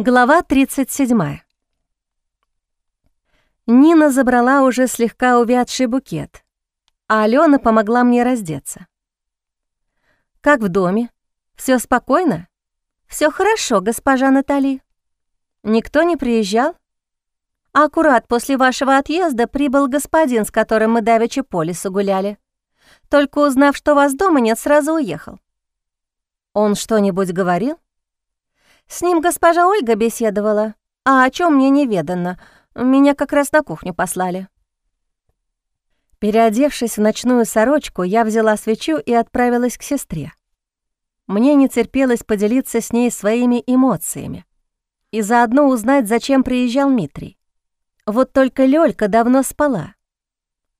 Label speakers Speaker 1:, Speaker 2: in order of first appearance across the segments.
Speaker 1: Глава 37. Нина забрала уже слегка увядший букет, а Алена помогла мне раздеться. «Как в доме? Все спокойно? Все хорошо, госпожа Натали. Никто не приезжал? Аккурат после вашего отъезда прибыл господин, с которым мы давеча по лесу гуляли. Только узнав, что вас дома нет, сразу уехал. Он что-нибудь говорил?» С ним госпожа Ольга беседовала, а о чем мне неведано. Меня как раз на кухню послали. Переодевшись в ночную сорочку, я взяла свечу и отправилась к сестре. Мне не терпелось поделиться с ней своими эмоциями и заодно узнать, зачем приезжал Митрий. Вот только Лёлька давно спала.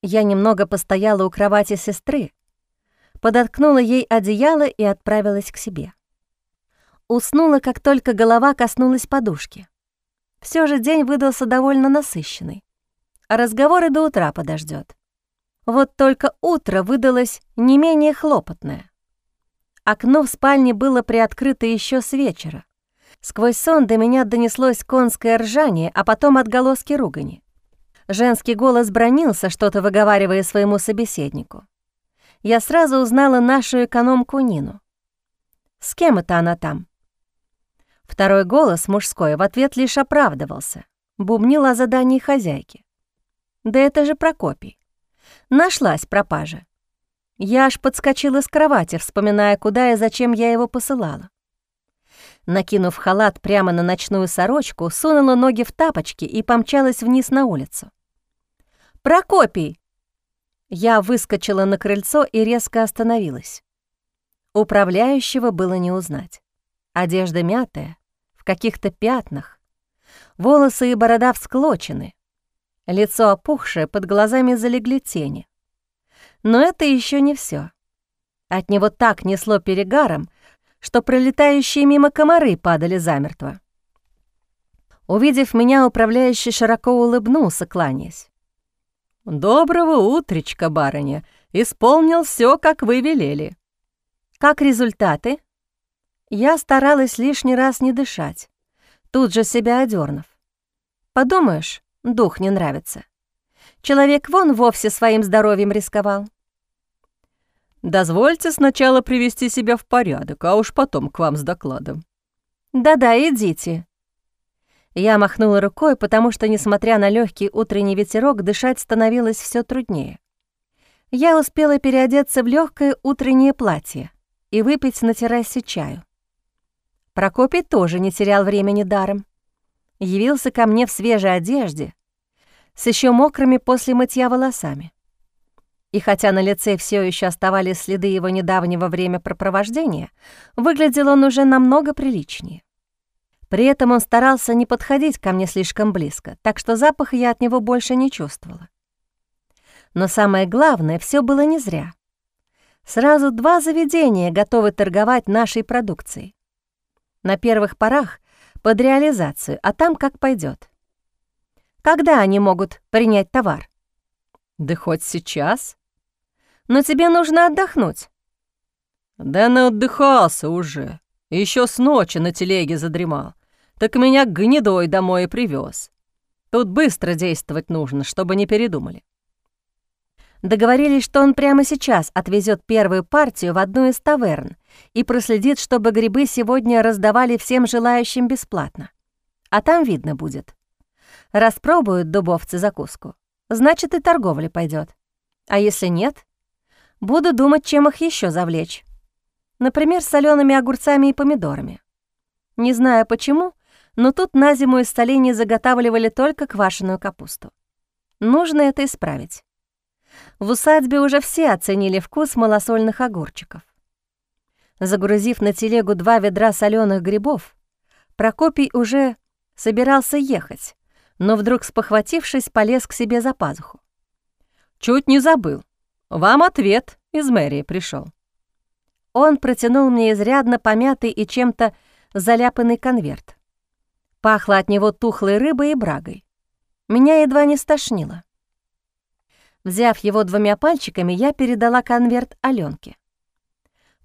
Speaker 1: Я немного постояла у кровати сестры, подоткнула ей одеяло и отправилась к себе. Уснула, как только голова коснулась подушки. Все же день выдался довольно насыщенный. А разговоры до утра подождет. Вот только утро выдалось не менее хлопотное. Окно в спальне было приоткрыто еще с вечера. Сквозь сон до меня донеслось конское ржание, а потом отголоски ругани. Женский голос бронился, что-то выговаривая своему собеседнику. Я сразу узнала нашу экономку Нину. С кем это она там? Второй голос, мужской, в ответ лишь оправдывался, бубнил о задании хозяйки. «Да это же Прокопий. Нашлась пропажа. Я аж подскочила с кровати, вспоминая, куда и зачем я его посылала. Накинув халат прямо на ночную сорочку, сунула ноги в тапочки и помчалась вниз на улицу. «Прокопий!» Я выскочила на крыльцо и резко остановилась. Управляющего было не узнать. Одежда мятая, в каких-то пятнах. Волосы и борода всклочены. Лицо опухшее, под глазами залегли тени. Но это еще не все. От него так несло перегаром, что пролетающие мимо комары падали замертво. Увидев меня, управляющий широко улыбнулся, кланяясь. «Доброго утречка, барыня. Исполнил все, как вы велели». «Как результаты?» Я старалась лишний раз не дышать, тут же себя одернув. Подумаешь, дух не нравится. Человек вон вовсе своим здоровьем рисковал.
Speaker 2: «Дозвольте сначала привести себя в порядок, а уж потом к вам с докладом».
Speaker 1: «Да-да, идите». Я махнула рукой, потому что, несмотря на легкий утренний ветерок, дышать становилось все труднее. Я успела переодеться в легкое утреннее платье и выпить на террасе чаю. Прокопий тоже не терял времени даром. Явился ко мне в свежей одежде, с еще мокрыми после мытья волосами. И хотя на лице все еще оставались следы его недавнего времяпрепровождения, выглядел он уже намного приличнее. При этом он старался не подходить ко мне слишком близко, так что запах я от него больше не чувствовала. Но самое главное, все было не зря. Сразу два заведения готовы торговать нашей продукцией. На первых порах под реализацию, а там как пойдет. Когда они могут принять товар?
Speaker 2: Да хоть сейчас.
Speaker 1: Но тебе нужно отдохнуть.
Speaker 2: Да отдыхался уже. Еще с ночи на телеге задремал. Так меня гнедой домой и привез. Тут быстро действовать нужно, чтобы не передумали.
Speaker 1: Договорились, что он прямо сейчас отвезет первую партию в одну из таверн и проследит, чтобы грибы сегодня раздавали всем желающим бесплатно. А там видно будет. Распробуют дубовцы закуску, значит и торговля пойдет. А если нет, буду думать, чем их еще завлечь. Например, солеными огурцами и помидорами. Не знаю почему, но тут на зиму из солений заготавливали только квашеную капусту. Нужно это исправить. В усадьбе уже все оценили вкус малосольных огурчиков. Загрузив на телегу два ведра соленых грибов, Прокопий уже собирался ехать, но вдруг, спохватившись, полез к себе за пазуху.
Speaker 2: «Чуть не забыл. Вам ответ из мэрии пришел.
Speaker 1: Он протянул мне изрядно помятый и чем-то заляпанный конверт. Пахло от него тухлой рыбой и брагой. Меня едва не стошнило. Взяв его двумя пальчиками, я передала конверт Алёнке.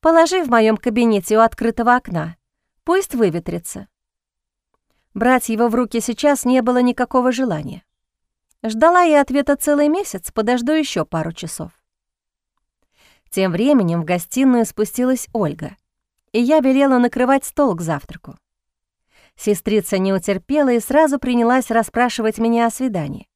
Speaker 1: «Положи в моем кабинете у открытого окна. Пусть выветрится». Брать его в руки сейчас не было никакого желания. Ждала я ответа целый месяц, подожду еще пару часов. Тем временем в гостиную спустилась Ольга, и я велела накрывать стол к завтраку. Сестрица не утерпела и сразу принялась расспрашивать меня о свидании.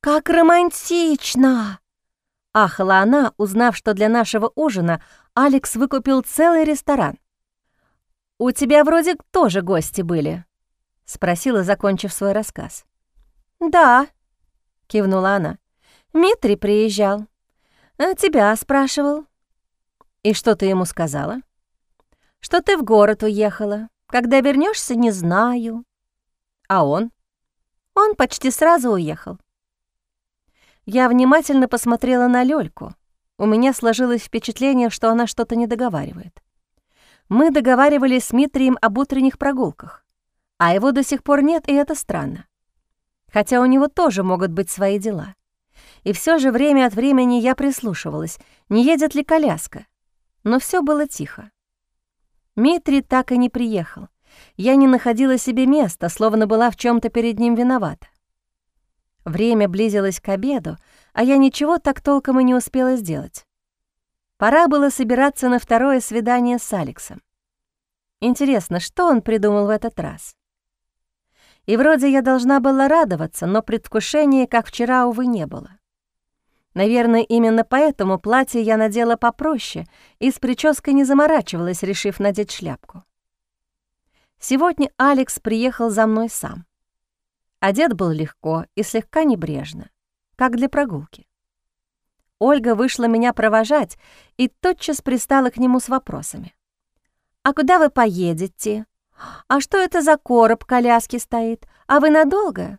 Speaker 1: «Как романтично!» — ахала она, узнав, что для нашего ужина Алекс выкупил целый ресторан. «У тебя вроде тоже гости были?» — спросила, закончив свой рассказ. «Да», — кивнула она. «Митри приезжал. А тебя спрашивал». «И что ты ему сказала?» «Что ты в город уехала. Когда вернешься, не знаю». «А он?» «Он почти сразу уехал». Я внимательно посмотрела на Лёльку. У меня сложилось впечатление, что она что-то не договаривает. Мы договаривались с Митрием об утренних прогулках, а его до сих пор нет, и это странно хотя у него тоже могут быть свои дела. И все же время от времени я прислушивалась, не едет ли коляска. Но все было тихо. Митри так и не приехал. Я не находила себе места, словно была в чем то перед ним виновата. Время близилось к обеду, а я ничего так толком и не успела сделать. Пора было собираться на второе свидание с Алексом. Интересно, что он придумал в этот раз? И вроде я должна была радоваться, но предвкушения, как вчера, увы, не было. Наверное, именно поэтому платье я надела попроще и с прической не заморачивалась, решив надеть шляпку. Сегодня Алекс приехал за мной сам. Одет был легко и слегка небрежно, как для прогулки. Ольга вышла меня провожать и тотчас пристала к нему с вопросами. «А куда вы поедете? «А что это за короб коляски стоит? А вы надолго?»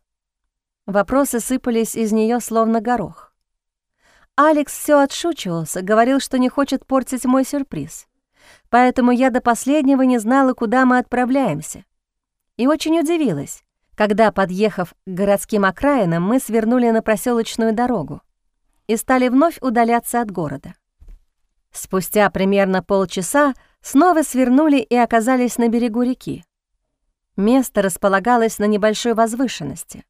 Speaker 1: Вопросы сыпались из нее словно горох. Алекс все отшучивался, говорил, что не хочет портить мой сюрприз. Поэтому я до последнего не знала, куда мы отправляемся. И очень удивилась, когда, подъехав к городским окраинам, мы свернули на проселочную дорогу и стали вновь удаляться от города. Спустя примерно полчаса снова свернули и оказались на берегу реки. Место располагалось на небольшой возвышенности.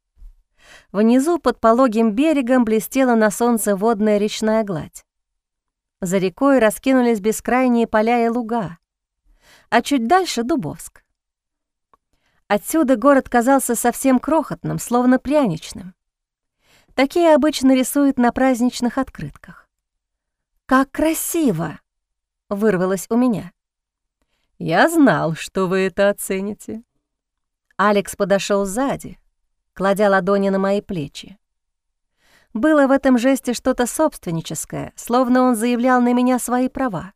Speaker 1: Внизу под пологим берегом блестела на солнце водная речная гладь. За рекой раскинулись бескрайние поля и луга, а чуть дальше — Дубовск. Отсюда город казался совсем крохотным, словно пряничным. Такие обычно рисуют на праздничных открытках. «Как красиво!» — вырвалось у меня.
Speaker 2: «Я знал, что вы это оцените».
Speaker 1: Алекс подошел сзади, кладя ладони на мои плечи. Было в этом жесте что-то собственническое, словно он заявлял на меня свои права.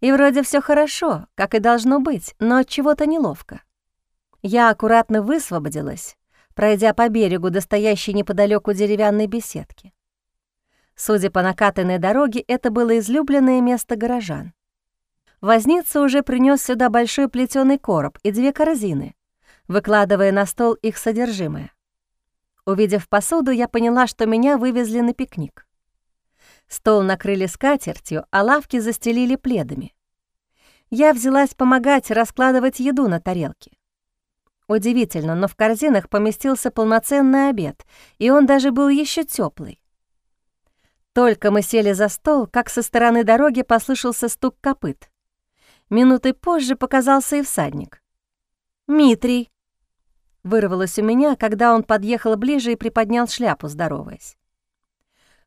Speaker 1: И вроде все хорошо, как и должно быть, но от чего-то неловко. Я аккуратно высвободилась, пройдя по берегу до стоящей неподалеку деревянной беседки. Судя по накатанной дороге, это было излюбленное место горожан. Возница уже принес сюда большой плетеный короб и две корзины, выкладывая на стол их содержимое. Увидев посуду, я поняла, что меня вывезли на пикник. Стол накрыли скатертью, а лавки застелили пледами. Я взялась помогать раскладывать еду на тарелке. Удивительно, но в корзинах поместился полноценный обед, и он даже был еще теплый. Только мы сели за стол, как со стороны дороги послышался стук копыт. Минуты позже показался и всадник. «Митрий!» Вырвалось у меня, когда он подъехал ближе и приподнял шляпу, здороваясь.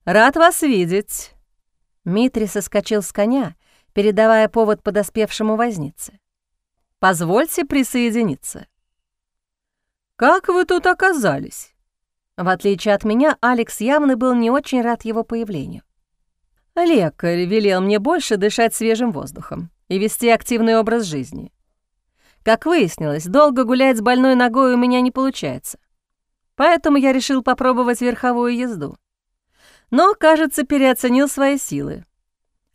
Speaker 2: «Рад вас видеть!»
Speaker 1: Митрий соскочил с коня, передавая повод подоспевшему вознице.
Speaker 2: «Позвольте присоединиться». «Как вы тут оказались?»
Speaker 1: В отличие от меня, Алекс явно был не очень рад его появлению.
Speaker 2: «Лекарь велел мне больше дышать свежим воздухом и вести активный образ жизни. Как выяснилось, долго гулять с больной ногой у меня не получается. Поэтому я решил попробовать верховую езду. Но, кажется, переоценил свои силы.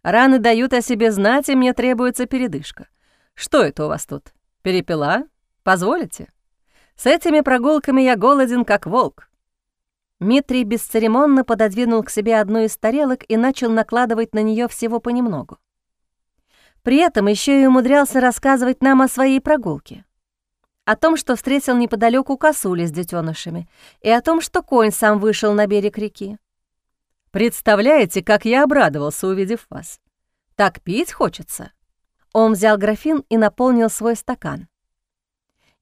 Speaker 2: Раны дают о себе знать, и мне требуется передышка. Что это у вас тут? Перепела? Позволите? С этими прогулками я голоден, как волк.
Speaker 1: Митрий бесцеремонно пододвинул к себе одну из тарелок и начал накладывать на нее всего понемногу. При этом еще и умудрялся рассказывать нам о своей прогулке. о том, что встретил неподалеку косули с детенышами, и о том, что конь сам вышел на берег реки.
Speaker 2: Представляете, как я обрадовался, увидев вас. Так пить хочется.
Speaker 1: Он взял графин и наполнил свой стакан.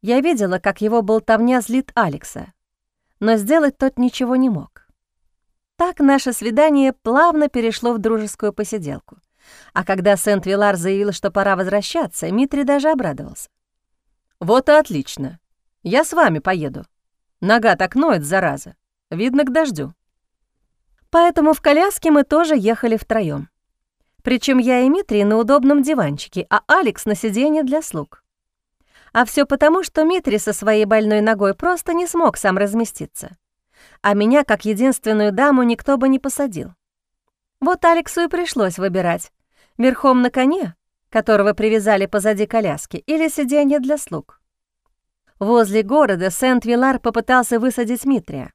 Speaker 1: Я видела, как его болтовня злит Алекса, но сделать тот ничего не мог. Так наше свидание плавно перешло в дружескую посиделку. А когда Сент-Вилар заявил, что пора возвращаться, Митри даже обрадовался.
Speaker 2: «Вот и отлично. Я с вами поеду. Нога так ноет, зараза. Видно, к дождю».
Speaker 1: Поэтому в коляске мы тоже ехали втроём. Причем я и Митрий на удобном диванчике, а Алекс на сиденье для слуг. А все потому, что Митри со своей больной ногой просто не смог сам разместиться. А меня, как единственную даму, никто бы не посадил. Вот Алексу и пришлось выбирать, верхом на коне, которого привязали позади коляски, или сиденье для слуг. Возле города Сент-Вилар попытался высадить Митрия,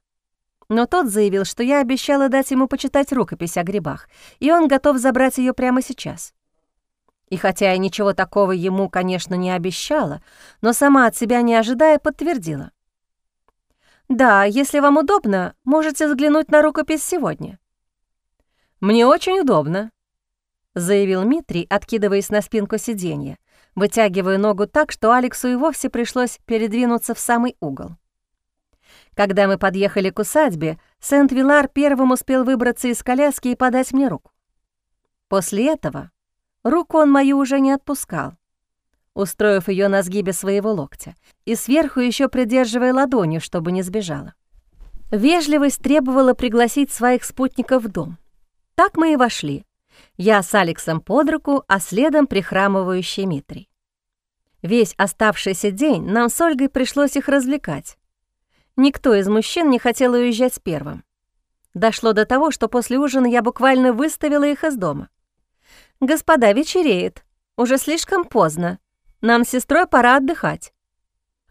Speaker 1: но тот заявил, что я обещала дать ему почитать рукопись о грибах, и он готов забрать ее прямо сейчас. И хотя я ничего такого ему, конечно, не обещала, но сама от себя не ожидая подтвердила. «Да, если вам удобно, можете взглянуть на рукопись сегодня».
Speaker 2: «Мне очень удобно», —
Speaker 1: заявил Митрий, откидываясь на спинку сиденья, вытягивая ногу так, что Алексу и вовсе пришлось передвинуться в самый угол. Когда мы подъехали к усадьбе, Сент-Вилар первым успел выбраться из коляски и подать мне руку. После этого руку он мою уже не отпускал, устроив ее на сгибе своего локтя и сверху еще придерживая ладонью, чтобы не сбежала. Вежливость требовала пригласить своих спутников в дом. Так мы и вошли. Я с Алексом под руку, а следом прихрамывающий Митрий. Весь оставшийся день нам с Ольгой пришлось их развлекать, Никто из мужчин не хотел уезжать первым. Дошло до того, что после ужина я буквально выставила их из дома. «Господа, вечереет. Уже слишком поздно. Нам с сестрой пора отдыхать».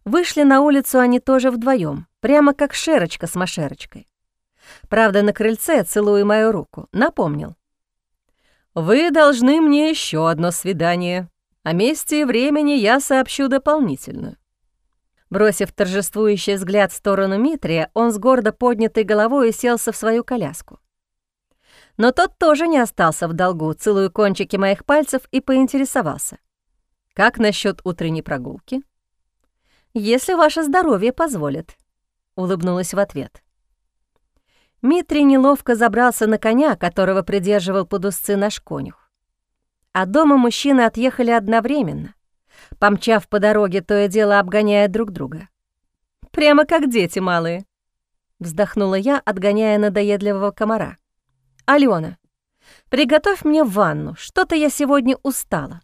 Speaker 1: Вышли на улицу они тоже вдвоем, прямо как Шерочка с Машерочкой. Правда, на крыльце, целуя мою руку, напомнил.
Speaker 2: «Вы должны мне еще одно свидание. О месте и времени я сообщу дополнительно.
Speaker 1: Бросив торжествующий взгляд в сторону Митрия, он с гордо поднятой головой уселся в свою коляску. Но тот тоже не остался в долгу, целуя кончики моих пальцев и поинтересовался. «Как насчет утренней прогулки?» «Если ваше здоровье позволит», — улыбнулась в ответ. Митрий неловко забрался на коня, которого придерживал под узцы наш конюх. А дома мужчины отъехали одновременно помчав по дороге, то и дело обгоняя друг друга. «Прямо как дети малые», — вздохнула я, отгоняя надоедливого комара. «Алена, приготовь мне ванну, что-то я сегодня устала».